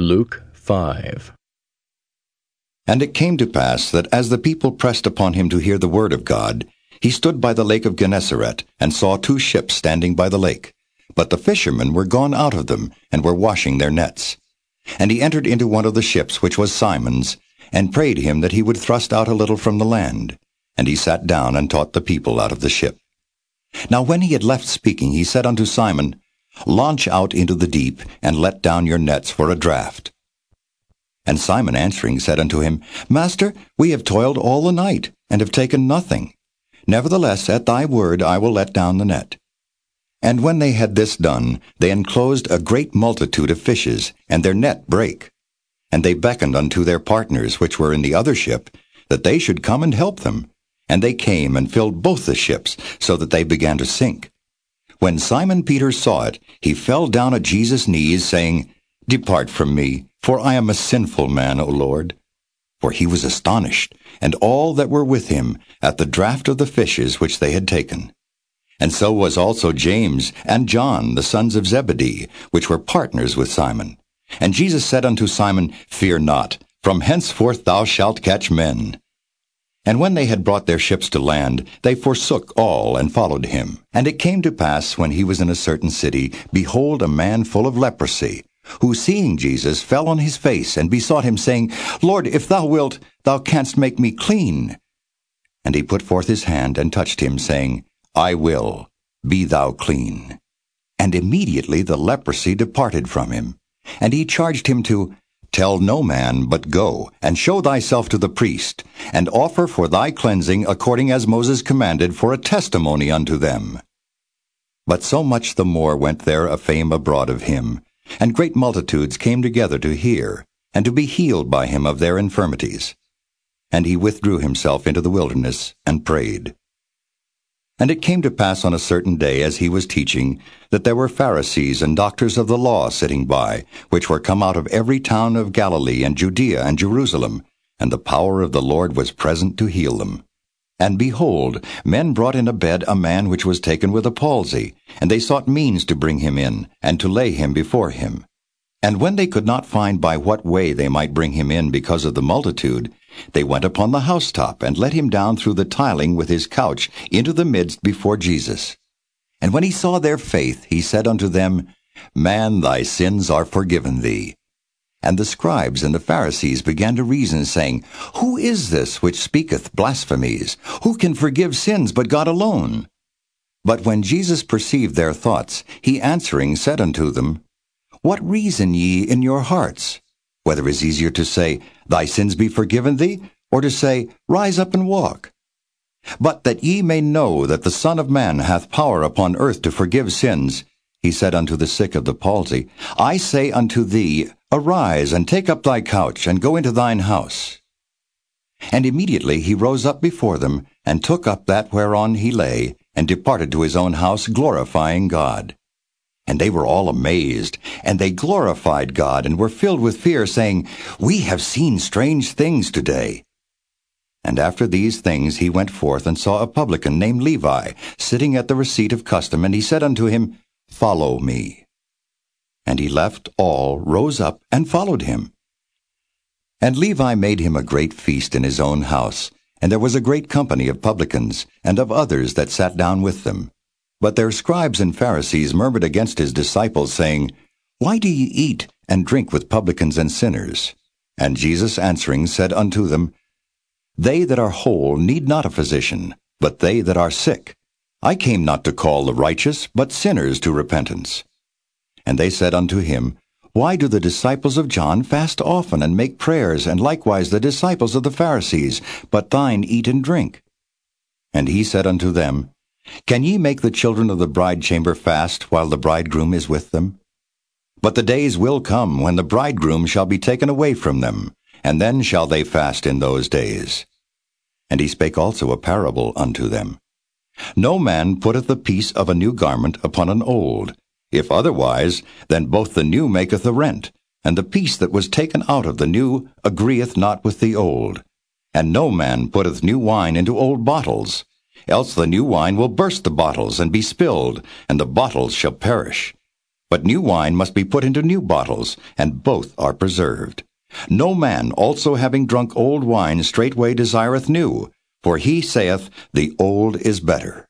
Luke 5. And it came to pass that as the people pressed upon him to hear the word of God, he stood by the lake of Gennesaret, and saw two ships standing by the lake. But the fishermen were gone out of them, and were washing their nets. And he entered into one of the ships, which was Simon's, and prayed him that he would thrust out a little from the land. And he sat down and taught the people out of the ship. Now when he had left speaking, he said unto Simon, Launch out into the deep, and let down your nets for a draught. And Simon answering said unto him, Master, we have toiled all the night, and have taken nothing. Nevertheless, at thy word I will let down the net. And when they had this done, they enclosed a great multitude of fishes, and their net brake. And they beckoned unto their partners which were in the other ship, that they should come and help them. And they came and filled both the ships, so that they began to sink. When Simon Peter saw it, he fell down at Jesus' knees, saying, Depart from me, for I am a sinful man, O Lord. For he was astonished, and all that were with him, at the draught of the fishes which they had taken. And so was also James and John, the sons of Zebedee, which were partners with Simon. And Jesus said unto Simon, Fear not, from henceforth thou shalt catch men. And when they had brought their ships to land, they forsook all and followed him. And it came to pass, when he was in a certain city, behold, a man full of leprosy, who seeing Jesus fell on his face and besought him, saying, Lord, if thou wilt, thou canst make me clean. And he put forth his hand and touched him, saying, I will, be thou clean. And immediately the leprosy departed from him. And he charged him to Tell no man, but go, and show thyself to the priest, and offer for thy cleansing according as Moses commanded for a testimony unto them. But so much the more went there a fame abroad of him, and great multitudes came together to hear, and to be healed by him of their infirmities. And he withdrew himself into the wilderness, and prayed. And it came to pass on a certain day, as he was teaching, that there were Pharisees and doctors of the law sitting by, which were come out of every town of Galilee and Judea and Jerusalem, and the power of the Lord was present to heal them. And behold, men brought in a bed a man which was taken with a palsy, and they sought means to bring him in, and to lay him before him. And when they could not find by what way they might bring him in because of the multitude, they went upon the housetop and let him down through the tiling with his couch into the midst before Jesus. And when he saw their faith, he said unto them, Man, thy sins are forgiven thee. And the scribes and the Pharisees began to reason, saying, Who is this which speaketh blasphemies? Who can forgive sins but God alone? But when Jesus perceived their thoughts, he answering said unto them, What reason ye in your hearts? Whether it is easier to say, Thy sins be forgiven thee, or to say, Rise up and walk. But that ye may know that the Son of Man hath power upon earth to forgive sins, he said unto the sick of the palsy, I say unto thee, Arise, and take up thy couch, and go into thine house. And immediately he rose up before them, and took up that whereon he lay, and departed to his own house, glorifying God. And they were all amazed, and they glorified God, and were filled with fear, saying, We have seen strange things today. And after these things he went forth and saw a publican named Levi, sitting at the receipt of custom, and he said unto him, Follow me. And he left all, rose up, and followed him. And Levi made him a great feast in his own house, and there was a great company of publicans, and of others that sat down with them. But their scribes and Pharisees murmured against his disciples, saying, Why do ye eat and drink with publicans and sinners? And Jesus answering said unto them, They that are whole need not a physician, but they that are sick. I came not to call the righteous, but sinners to repentance. And they said unto him, Why do the disciples of John fast often and make prayers, and likewise the disciples of the Pharisees, but thine eat and drink? And he said unto them, can ye make the children of the bride chamber fast while the bridegroom is with them? But the days will come when the bridegroom shall be taken away from them, and then shall they fast in those days. And he spake also a parable unto them. No man putteth a piece of a new garment upon an old. If otherwise, then both the new maketh a rent, and the piece that was taken out of the new agreeth not with the old. And no man putteth new wine into old bottles else the new wine will burst the bottles and be spilled, and the bottles shall perish. But new wine must be put into new bottles, and both are preserved. No man also having drunk old wine straightway desireth new, for he saith, The old is better.